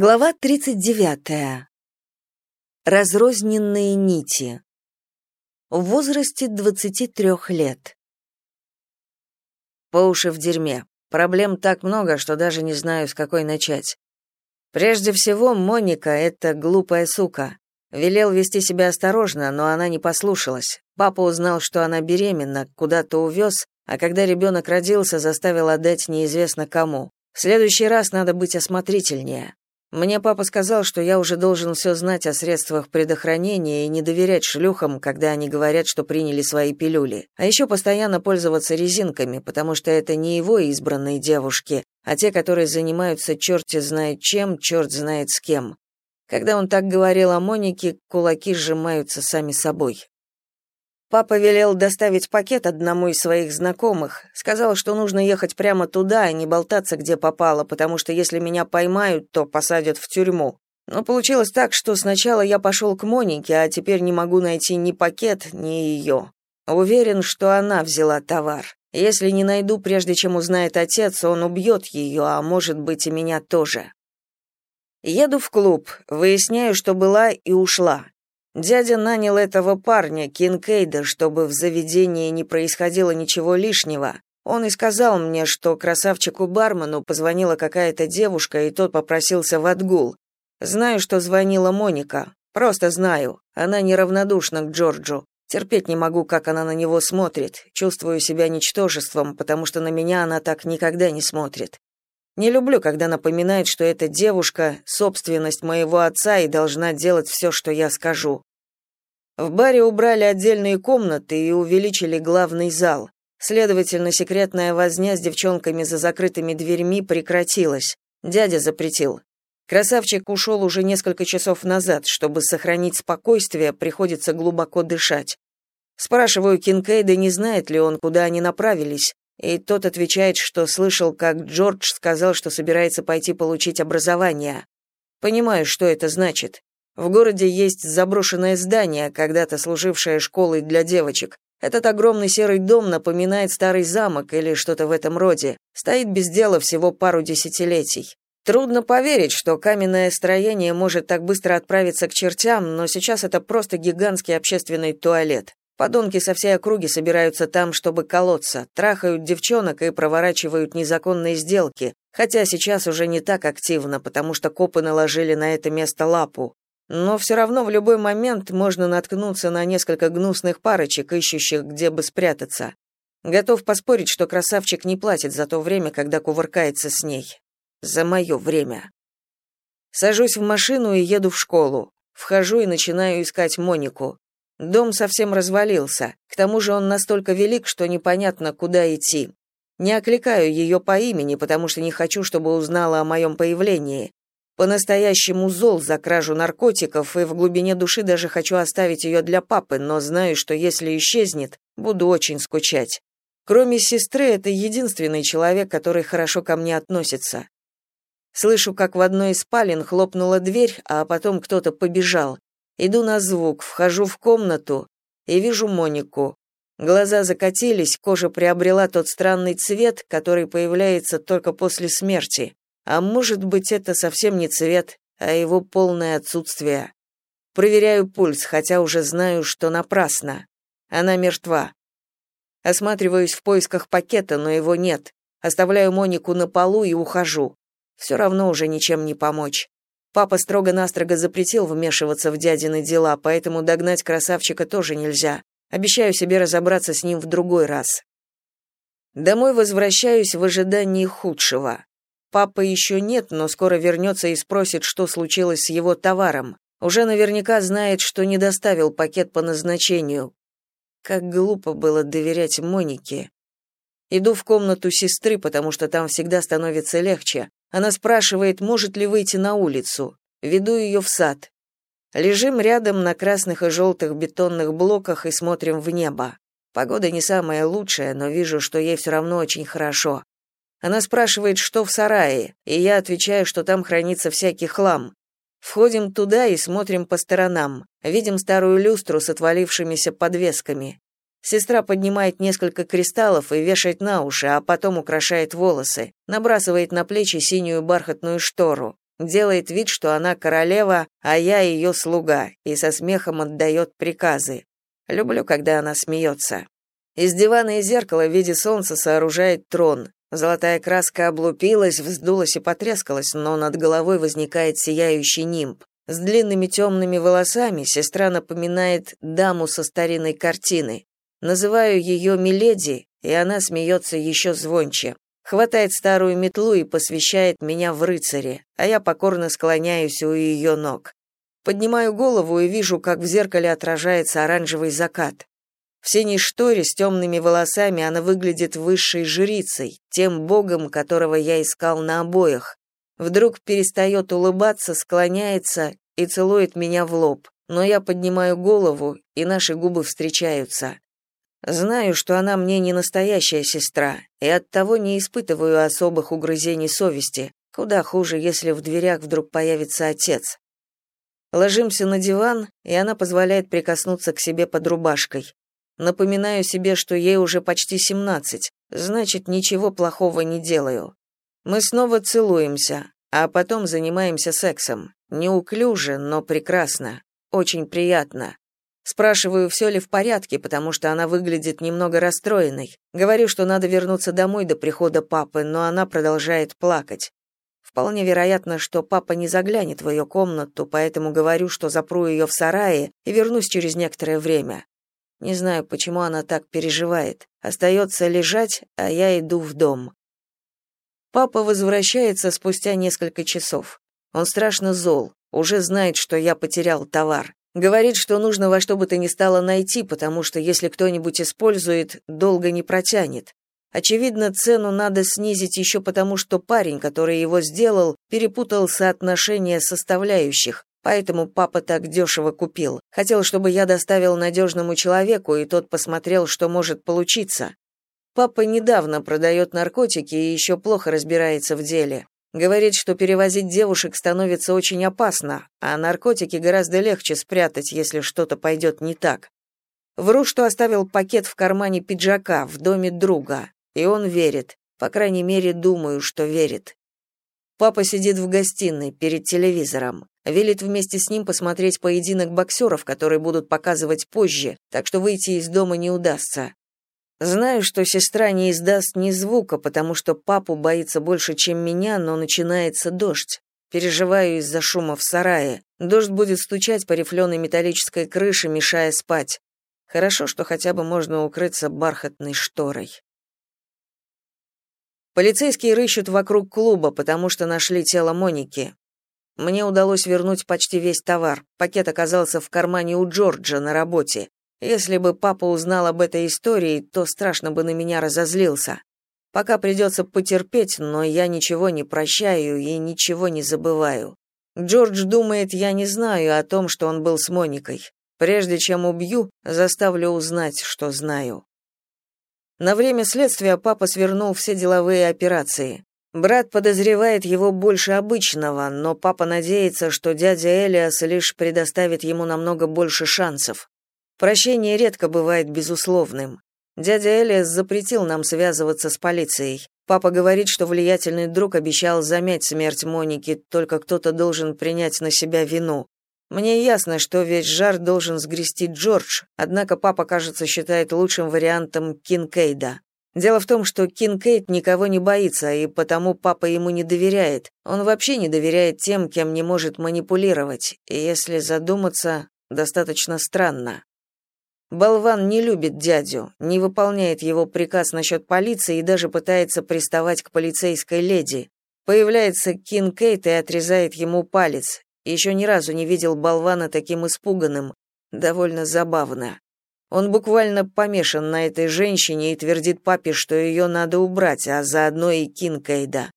Глава 39. Разрозненные нити. В возрасте 23 лет. По уши в дерьме. Проблем так много, что даже не знаю, с какой начать. Прежде всего, Моника — это глупая сука. Велел вести себя осторожно, но она не послушалась. Папа узнал, что она беременна, куда-то увез, а когда ребенок родился, заставил отдать неизвестно кому. В следующий раз надо быть осмотрительнее. Мне папа сказал, что я уже должен все знать о средствах предохранения и не доверять шлюхам, когда они говорят, что приняли свои пилюли. А еще постоянно пользоваться резинками, потому что это не его избранные девушки, а те, которые занимаются черти знает чем, черт знает с кем. Когда он так говорил о Монике, кулаки сжимаются сами собой. Папа велел доставить пакет одному из своих знакомых. Сказал, что нужно ехать прямо туда, а не болтаться, где попало, потому что если меня поймают, то посадят в тюрьму. Но получилось так, что сначала я пошел к Монике, а теперь не могу найти ни пакет, ни ее. Уверен, что она взяла товар. Если не найду, прежде чем узнает отец, он убьет ее, а может быть и меня тоже. Еду в клуб, выясняю, что была и ушла. Дядя нанял этого парня, Кинкейда, чтобы в заведении не происходило ничего лишнего. Он и сказал мне, что красавчику-бармену позвонила какая-то девушка, и тот попросился в отгул. Знаю, что звонила Моника. Просто знаю. Она неравнодушна к Джорджу. Терпеть не могу, как она на него смотрит. Чувствую себя ничтожеством, потому что на меня она так никогда не смотрит. Не люблю, когда напоминает, что эта девушка — собственность моего отца и должна делать все, что я скажу. В баре убрали отдельные комнаты и увеличили главный зал. Следовательно, секретная возня с девчонками за закрытыми дверьми прекратилась. Дядя запретил. Красавчик ушел уже несколько часов назад. Чтобы сохранить спокойствие, приходится глубоко дышать. Спрашиваю Кинкейда, не знает ли он, куда они направились, и тот отвечает, что слышал, как Джордж сказал, что собирается пойти получить образование. Понимаю, что это значит. В городе есть заброшенное здание, когда-то служившее школой для девочек. Этот огромный серый дом напоминает старый замок или что-то в этом роде. Стоит без дела всего пару десятилетий. Трудно поверить, что каменное строение может так быстро отправиться к чертям, но сейчас это просто гигантский общественный туалет. Подонки со всей округи собираются там, чтобы колоться, трахают девчонок и проворачивают незаконные сделки, хотя сейчас уже не так активно, потому что копы наложили на это место лапу. Но все равно в любой момент можно наткнуться на несколько гнусных парочек, ищущих, где бы спрятаться. Готов поспорить, что красавчик не платит за то время, когда кувыркается с ней. За мое время. Сажусь в машину и еду в школу. Вхожу и начинаю искать Монику. Дом совсем развалился. К тому же он настолько велик, что непонятно, куда идти. Не окликаю ее по имени, потому что не хочу, чтобы узнала о моем появлении. По-настоящему зол за кражу наркотиков, и в глубине души даже хочу оставить ее для папы, но знаю, что если исчезнет, буду очень скучать. Кроме сестры, это единственный человек, который хорошо ко мне относится. Слышу, как в одной из спален хлопнула дверь, а потом кто-то побежал. Иду на звук, вхожу в комнату и вижу Монику. Глаза закатились, кожа приобрела тот странный цвет, который появляется только после смерти. А может быть, это совсем не цвет, а его полное отсутствие. Проверяю пульс, хотя уже знаю, что напрасно. Она мертва. Осматриваюсь в поисках пакета, но его нет. Оставляю Монику на полу и ухожу. Все равно уже ничем не помочь. Папа строго-настрого запретил вмешиваться в дядины дела, поэтому догнать красавчика тоже нельзя. Обещаю себе разобраться с ним в другой раз. Домой возвращаюсь в ожидании худшего. Папа еще нет, но скоро вернется и спросит, что случилось с его товаром. Уже наверняка знает, что не доставил пакет по назначению. Как глупо было доверять Монике. Иду в комнату сестры, потому что там всегда становится легче. Она спрашивает, может ли выйти на улицу. Веду ее в сад. Лежим рядом на красных и желтых бетонных блоках и смотрим в небо. Погода не самая лучшая, но вижу, что ей все равно очень хорошо. Она спрашивает, что в сарае, и я отвечаю, что там хранится всякий хлам. Входим туда и смотрим по сторонам. Видим старую люстру с отвалившимися подвесками. Сестра поднимает несколько кристаллов и вешает на уши, а потом украшает волосы, набрасывает на плечи синюю бархатную штору. делает вид, что она королева, а я ее слуга, и со смехом отдает приказы. Люблю, когда она смеется. Из дивана и зеркала в виде солнца сооружает трон. Золотая краска облупилась, вздулась и потрескалась, но над головой возникает сияющий нимб. С длинными темными волосами сестра напоминает даму со старинной картины. Называю ее Миледи, и она смеется еще звонче. Хватает старую метлу и посвящает меня в рыцаре, а я покорно склоняюсь у ее ног. Поднимаю голову и вижу, как в зеркале отражается оранжевый закат. В синей шторе с темными волосами она выглядит высшей жрицей, тем богом, которого я искал на обоях. Вдруг перестает улыбаться, склоняется и целует меня в лоб, но я поднимаю голову, и наши губы встречаются. Знаю, что она мне не настоящая сестра, и оттого не испытываю особых угрызений совести. Куда хуже, если в дверях вдруг появится отец. Ложимся на диван, и она позволяет прикоснуться к себе под рубашкой. Напоминаю себе, что ей уже почти семнадцать, значит, ничего плохого не делаю. Мы снова целуемся, а потом занимаемся сексом. Неуклюже, но прекрасно. Очень приятно. Спрашиваю, все ли в порядке, потому что она выглядит немного расстроенной. Говорю, что надо вернуться домой до прихода папы, но она продолжает плакать. Вполне вероятно, что папа не заглянет в ее комнату, поэтому говорю, что запру ее в сарае и вернусь через некоторое время. Не знаю, почему она так переживает. Остается лежать, а я иду в дом. Папа возвращается спустя несколько часов. Он страшно зол, уже знает, что я потерял товар. Говорит, что нужно во что бы то ни стало найти, потому что если кто-нибудь использует, долго не протянет. Очевидно, цену надо снизить еще потому, что парень, который его сделал, перепутал соотношение составляющих, поэтому папа так дешево купил. Хотел, чтобы я доставил надежному человеку, и тот посмотрел, что может получиться. Папа недавно продает наркотики и еще плохо разбирается в деле. Говорит, что перевозить девушек становится очень опасно, а наркотики гораздо легче спрятать, если что-то пойдет не так. Вру, что оставил пакет в кармане пиджака в доме друга, и он верит. По крайней мере, думаю, что верит. Папа сидит в гостиной перед телевизором. Велит вместе с ним посмотреть поединок боксеров, которые будут показывать позже, так что выйти из дома не удастся. Знаю, что сестра не издаст ни звука, потому что папу боится больше, чем меня, но начинается дождь. Переживаю из-за шума в сарае. Дождь будет стучать по рифленой металлической крыше, мешая спать. Хорошо, что хотя бы можно укрыться бархатной шторой. Полицейские рыщут вокруг клуба, потому что нашли тело Моники. Мне удалось вернуть почти весь товар. Пакет оказался в кармане у Джорджа на работе. Если бы папа узнал об этой истории, то страшно бы на меня разозлился. Пока придется потерпеть, но я ничего не прощаю и ничего не забываю. Джордж думает, я не знаю о том, что он был с Моникой. Прежде чем убью, заставлю узнать, что знаю. На время следствия папа свернул все деловые операции. Брат подозревает его больше обычного, но папа надеется, что дядя Элиас лишь предоставит ему намного больше шансов. Прощение редко бывает безусловным. Дядя Элиас запретил нам связываться с полицией. Папа говорит, что влиятельный друг обещал замять смерть Моники, только кто-то должен принять на себя вину. Мне ясно, что весь жар должен сгрести Джордж, однако папа, кажется, считает лучшим вариантом Кинкейда. Дело в том, что Кинкейд никого не боится, и потому папа ему не доверяет. Он вообще не доверяет тем, кем не может манипулировать, и если задуматься, достаточно странно. Болван не любит дядю, не выполняет его приказ насчет полиции и даже пытается приставать к полицейской леди. Появляется Кин Кейт и отрезает ему палец. Еще ни разу не видел болвана таким испуганным. Довольно забавно. Он буквально помешан на этой женщине и твердит папе, что ее надо убрать, а заодно и Кинкейда.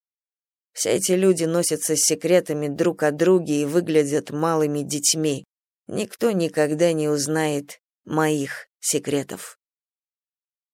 Все эти люди носятся с секретами друг о друге и выглядят малыми детьми. Никто никогда не узнает моих секретов.